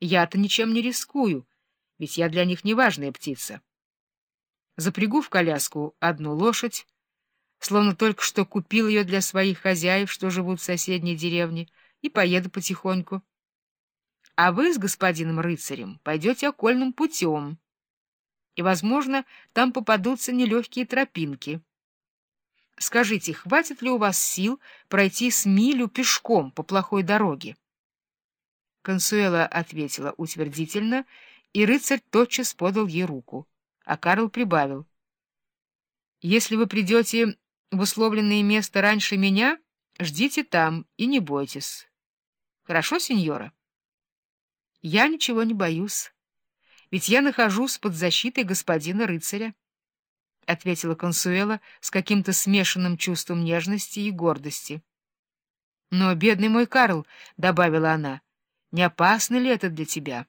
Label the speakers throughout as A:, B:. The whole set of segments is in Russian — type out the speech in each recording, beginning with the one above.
A: Я-то ничем не рискую, ведь я для них неважная птица. Запрягу в коляску одну лошадь, словно только что купил ее для своих хозяев, что живут в соседней деревне, и поеду потихоньку. А вы с господином рыцарем пойдете окольным путем, и, возможно, там попадутся нелегкие тропинки. Скажите, хватит ли у вас сил пройти с милю пешком по плохой дороге? Консуэла ответила утвердительно, и рыцарь тотчас подал ей руку, а Карл прибавил. — Если вы придете в условленное место раньше меня, ждите там и не бойтесь. Хорошо, сеньора? — Я ничего не боюсь, ведь я нахожусь под защитой господина рыцаря. — ответила Консуэла с каким-то смешанным чувством нежности и гордости. — Но, бедный мой Карл, — добавила она, — не опасно ли это для тебя?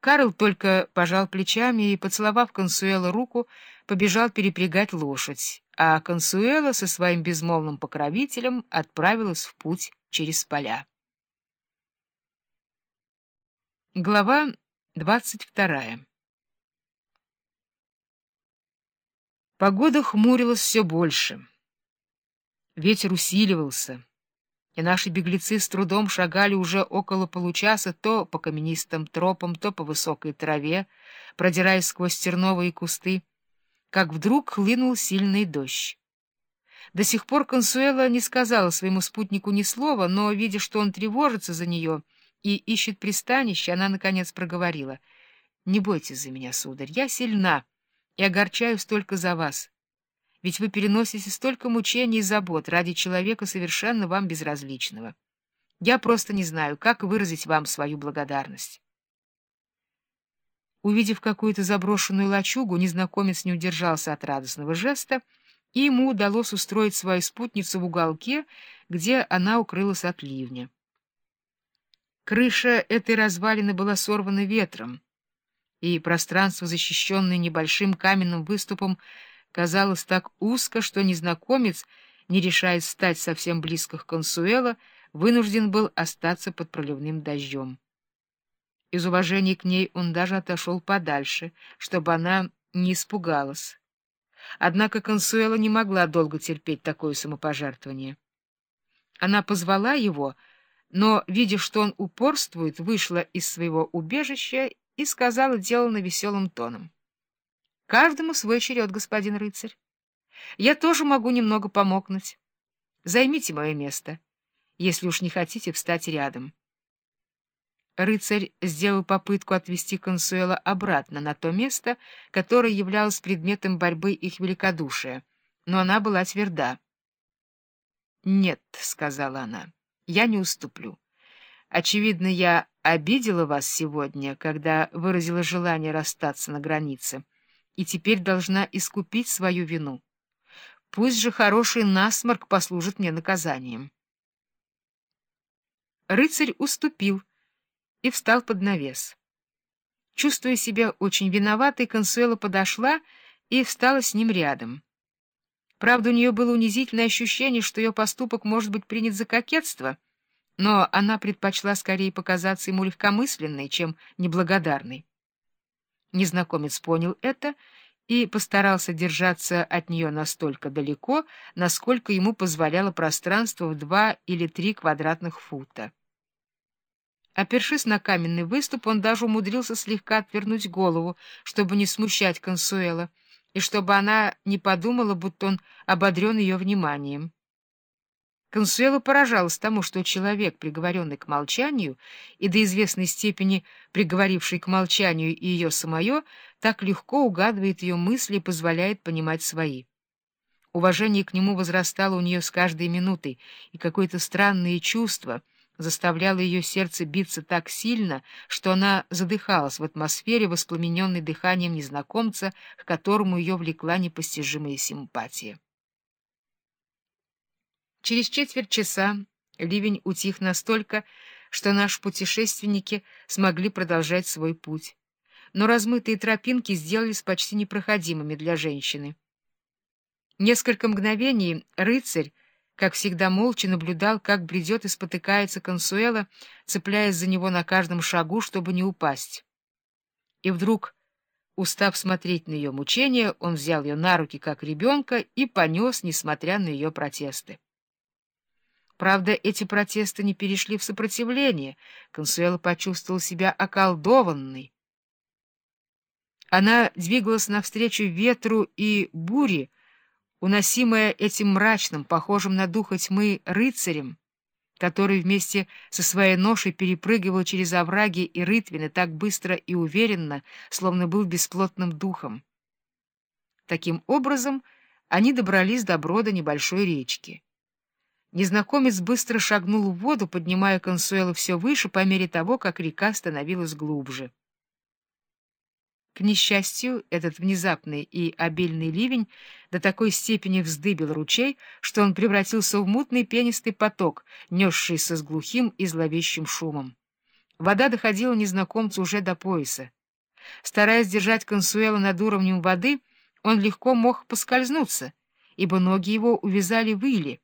A: Карл только пожал плечами и, поцеловав Консуэла руку, побежал перепрягать лошадь, а Консуэла со своим безмолвным покровителем отправилась в путь через поля. Глава двадцать вторая Погода хмурилась все больше. Ветер усиливался, и наши беглецы с трудом шагали уже около получаса то по каменистым тропам, то по высокой траве, продираясь сквозь терновые кусты, как вдруг хлынул сильный дождь. До сих пор Консуэла не сказала своему спутнику ни слова, но, видя, что он тревожится за нее и ищет пристанище, она, наконец, проговорила. — Не бойтесь за меня, сударь, я сильна и огорчаюсь только за вас. Ведь вы переносите столько мучений и забот ради человека совершенно вам безразличного. Я просто не знаю, как выразить вам свою благодарность. Увидев какую-то заброшенную лачугу, незнакомец не удержался от радостного жеста, и ему удалось устроить свою спутницу в уголке, где она укрылась от ливня. Крыша этой развалины была сорвана ветром, и пространство, защищенное небольшим каменным выступом, казалось так узко, что незнакомец, не решаясь стать совсем близко к Консуэла, вынужден был остаться под проливным дождем. Из уважения к ней он даже отошел подальше, чтобы она не испугалась. Однако Консуэла не могла долго терпеть такое самопожертвование. Она позвала его, но, видя, что он упорствует, вышла из своего убежища и сказала деланно веселым тоном. — Каждому свой черед, господин рыцарь. Я тоже могу немного помогнуть. Займите мое место, если уж не хотите встать рядом. Рыцарь сделал попытку отвести Консуэла обратно на то место, которое являлось предметом борьбы их великодушия, но она была тверда. — Нет, — сказала она, — я не уступлю. Очевидно, я обидела вас сегодня, когда выразила желание расстаться на границе, и теперь должна искупить свою вину. Пусть же хороший насморк послужит мне наказанием. Рыцарь уступил и встал под навес. Чувствуя себя очень виноватой, Консуэла подошла и встала с ним рядом. Правда, у нее было унизительное ощущение, что ее поступок может быть принят за кокетство — но она предпочла скорее показаться ему легкомысленной, чем неблагодарной. Незнакомец понял это и постарался держаться от нее настолько далеко, насколько ему позволяло пространство в два или три квадратных фута. Опершись на каменный выступ, он даже умудрился слегка отвернуть голову, чтобы не смущать Консуэла, и чтобы она не подумала, будто он ободрен ее вниманием. Консуэла поражалась тому, что человек, приговоренный к молчанию, и до известной степени приговоривший к молчанию и ее самое, так легко угадывает ее мысли и позволяет понимать свои. Уважение к нему возрастало у нее с каждой минутой, и какое-то странное чувство заставляло ее сердце биться так сильно, что она задыхалась в атмосфере, воспламененной дыханием незнакомца, к которому ее влекла непостижимая симпатия. Через четверть часа ливень утих настолько, что наши путешественники смогли продолжать свой путь. Но размытые тропинки сделались почти непроходимыми для женщины. Несколько мгновений рыцарь, как всегда молча наблюдал, как бредет и спотыкается Консуэла, цепляясь за него на каждом шагу, чтобы не упасть. И вдруг, устав смотреть на ее мучения, он взял ее на руки, как ребенка, и понес, несмотря на ее протесты. Правда, эти протесты не перешли в сопротивление. Консуэла почувствовала себя околдованной. Она двигалась навстречу ветру и буре, уносимая этим мрачным, похожим на духа тьмы, рыцарем, который вместе со своей ношей перепрыгивал через овраги и рытвины так быстро и уверенно, словно был бесплотным духом. Таким образом, они добрались до брода небольшой речки. Незнакомец быстро шагнул в воду, поднимая Консуэлу все выше по мере того, как река становилась глубже. К несчастью, этот внезапный и обильный ливень до такой степени вздыбил ручей, что он превратился в мутный пенистый поток, несшийся с глухим и зловещим шумом. Вода доходила незнакомцу уже до пояса. Стараясь держать Консуэла над уровнем воды, он легко мог поскользнуться, ибо ноги его увязали в иле.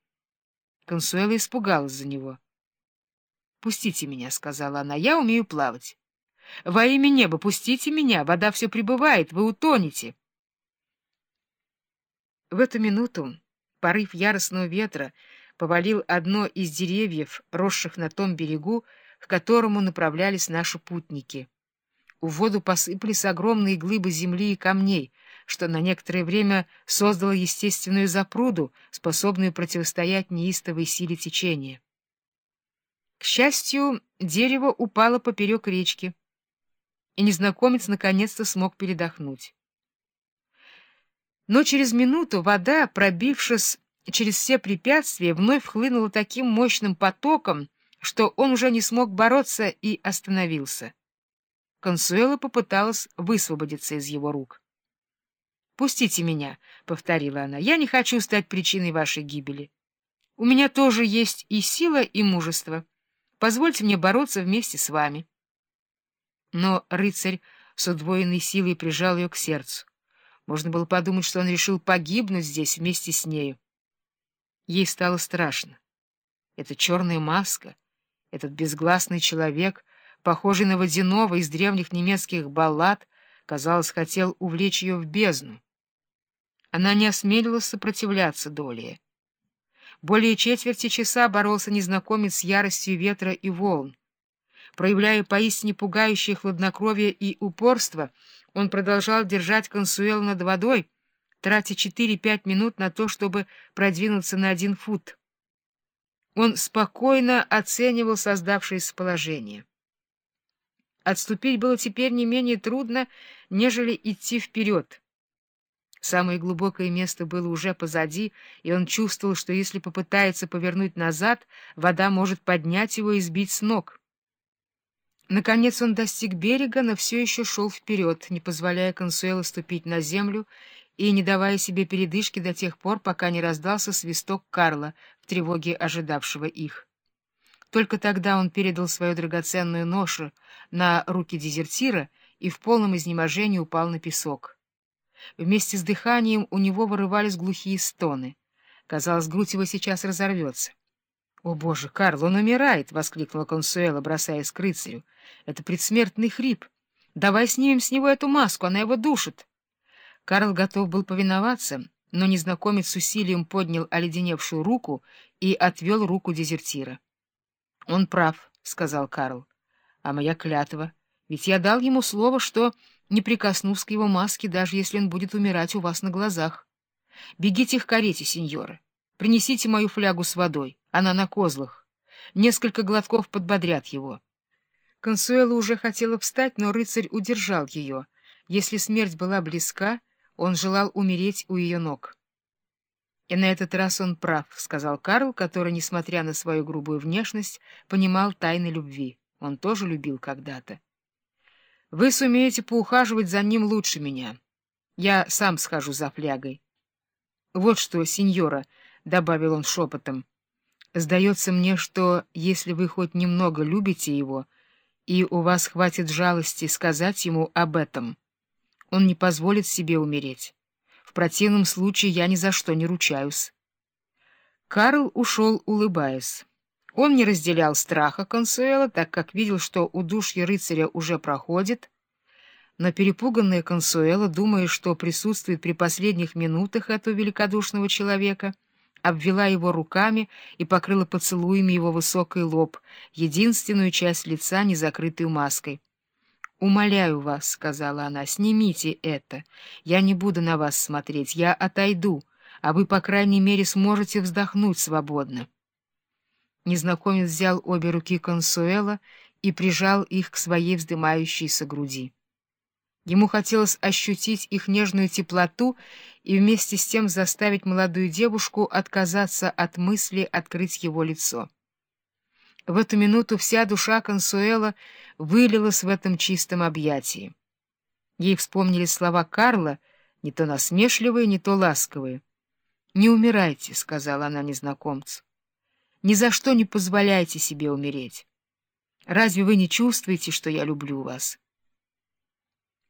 A: Консуэла испугалась за него. — Пустите меня, — сказала она, — я умею плавать. — Во имя неба, пустите меня, вода все прибывает, вы утонете. В эту минуту порыв яростного ветра повалил одно из деревьев, росших на том берегу, к которому направлялись наши путники. В воду посыпались огромные глыбы земли и камней — что на некоторое время создало естественную запруду, способную противостоять неистовой силе течения. К счастью, дерево упало поперек речки, и незнакомец наконец-то смог передохнуть. Но через минуту вода, пробившись через все препятствия, вновь хлынула таким мощным потоком, что он уже не смог бороться и остановился. Консуэла попыталась высвободиться из его рук. «Пустите меня», — повторила она, — «я не хочу стать причиной вашей гибели. У меня тоже есть и сила, и мужество. Позвольте мне бороться вместе с вами». Но рыцарь с удвоенной силой прижал ее к сердцу. Можно было подумать, что он решил погибнуть здесь вместе с нею. Ей стало страшно. Эта черная маска, этот безгласный человек, похожий на водяного из древних немецких баллад, казалось, хотел увлечь ее в бездну. Она не осмелилась сопротивляться доле. Более четверти часа боролся незнакомец с яростью ветра и волн. Проявляя поистине пугающее хладнокровие и упорство, он продолжал держать консуэл над водой, тратя 4-5 минут на то, чтобы продвинуться на один фут. Он спокойно оценивал создавшееся положение. Отступить было теперь не менее трудно, нежели идти вперед. Самое глубокое место было уже позади, и он чувствовал, что если попытается повернуть назад, вода может поднять его и сбить с ног. Наконец он достиг берега, но все еще шел вперед, не позволяя Консуэло ступить на землю и не давая себе передышки до тех пор, пока не раздался свисток Карла в тревоге ожидавшего их. Только тогда он передал свою драгоценную ношу на руки дезертира и в полном изнеможении упал на песок. Вместе с дыханием у него вырывались глухие стоны. Казалось, грудь его сейчас разорвется. — О, Боже, Карл, он умирает! — воскликнула Консуэла, бросаясь к рыцарю. — Это предсмертный хрип. Давай снимем с него эту маску, она его душит. Карл готов был повиноваться, но незнакомец с усилием поднял оледеневшую руку и отвел руку дезертира. — Он прав, — сказал Карл. — А моя клятва? Ведь я дал ему слово, что не прикоснусь к его маске, даже если он будет умирать у вас на глазах. Бегите к карете, сеньоры. Принесите мою флягу с водой. Она на козлах. Несколько глотков подбодрят его. Консуэла уже хотела встать, но рыцарь удержал ее. Если смерть была близка, он желал умереть у ее ног. — И на этот раз он прав, — сказал Карл, который, несмотря на свою грубую внешность, понимал тайны любви. Он тоже любил когда-то. Вы сумеете поухаживать за ним лучше меня. Я сам схожу за флягой. — Вот что, сеньора, — добавил он шепотом, — сдается мне, что если вы хоть немного любите его, и у вас хватит жалости сказать ему об этом, он не позволит себе умереть. В противном случае я ни за что не ручаюсь. Карл ушел, улыбаясь. Он не разделял страха Консуэла, так как видел, что удушье рыцаря уже проходит, но перепуганная Консуэла, думая, что присутствует при последних минутах этого великодушного человека, обвела его руками и покрыла поцелуями его высокий лоб, единственную часть лица, не закрытую маской. «Умоляю вас», — сказала она, — «снимите это. Я не буду на вас смотреть, я отойду, а вы, по крайней мере, сможете вздохнуть свободно». Незнакомец взял обе руки Консуэла и прижал их к своей вздымающейся груди. Ему хотелось ощутить их нежную теплоту и вместе с тем заставить молодую девушку отказаться от мысли открыть его лицо. В эту минуту вся душа Консуэла вылилась в этом чистом объятии. Ей вспомнили слова Карла, не то насмешливые, не то ласковые. «Не умирайте», — сказала она незнакомцу. «Ни за что не позволяйте себе умереть. Разве вы не чувствуете, что я люблю вас?»